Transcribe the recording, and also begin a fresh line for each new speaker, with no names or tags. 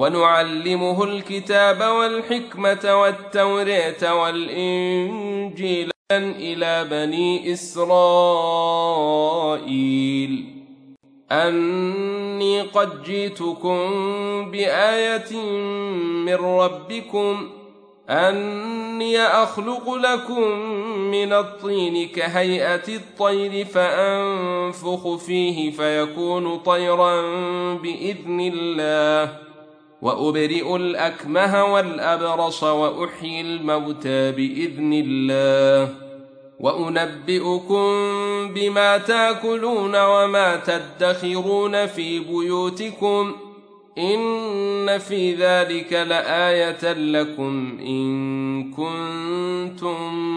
ونعلمه الكتاب والحكمة والتورية والإنجيل إلى بني إسرائيل. أني قد جئتكم بآية من ربكم. أني أخلق لكم من الطين كهيئة الطير فأنفخ فيه فيكون طيرا بإذن الله. وأبرئ الأكمه والأبرص وأحيي الموتى بإذن الله. وأنبئكم بما تأكلون وما تدخرون في بيوتكم. إن في ذلك لآية لكم إن كنتم